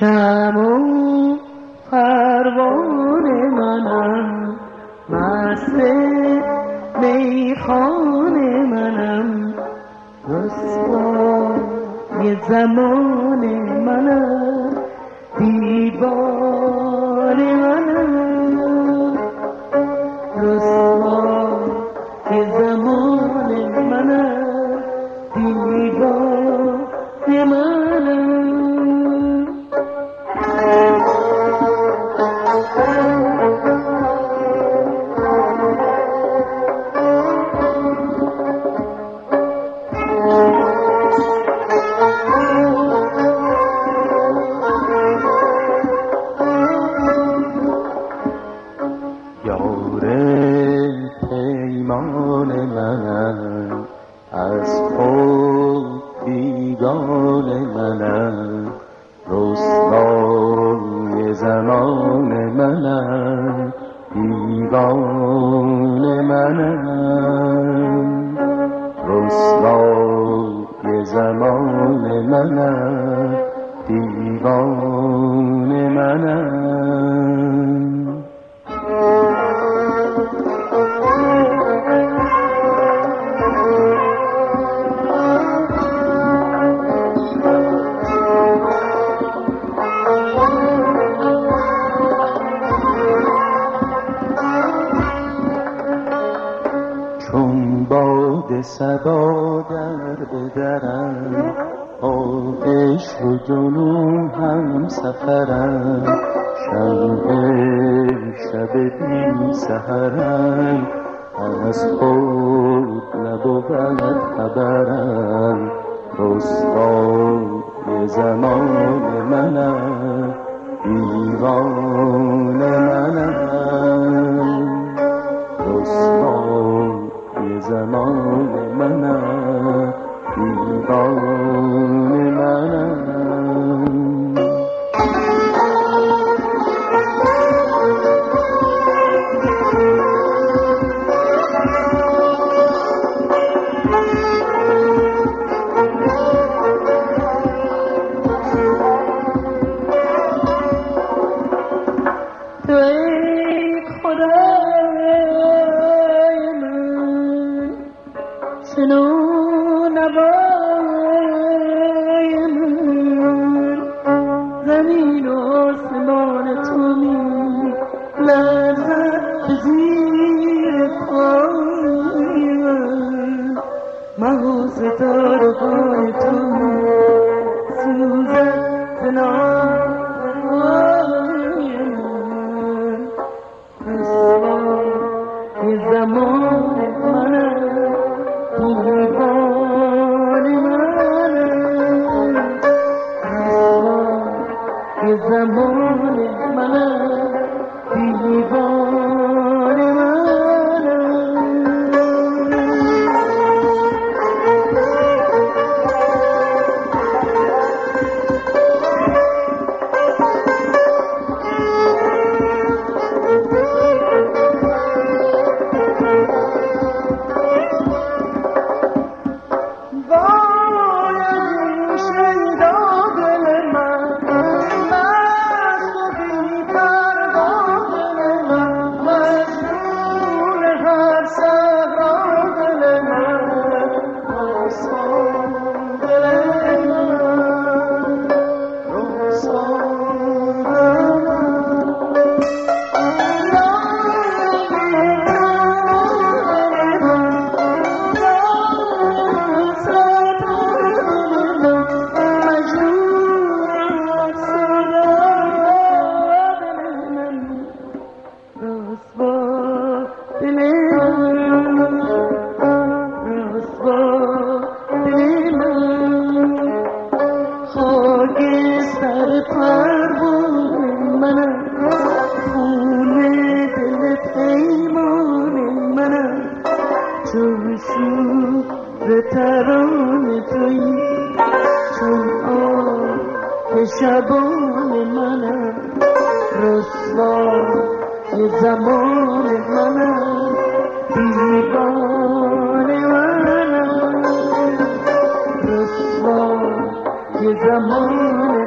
شم و پروان منم. مست میخان منم. رسوای زمان منم. دیوان منم. یار پیمان منم از خود بیگان منم رسوای زمان منم دیوان منم رسوای زمان منم دیوان منم باد سبا در بدرم عشق و جنون هم سفرم. شمع شب بی سهرم از خود نبود خبرم. رسوای زمان منم. دیوان منم. رسوای زمان من دیدار من شنو نوای چون شور تران توی. چون آه شبان منم رسوای زمان منم دیوان منم رسوای زمان منم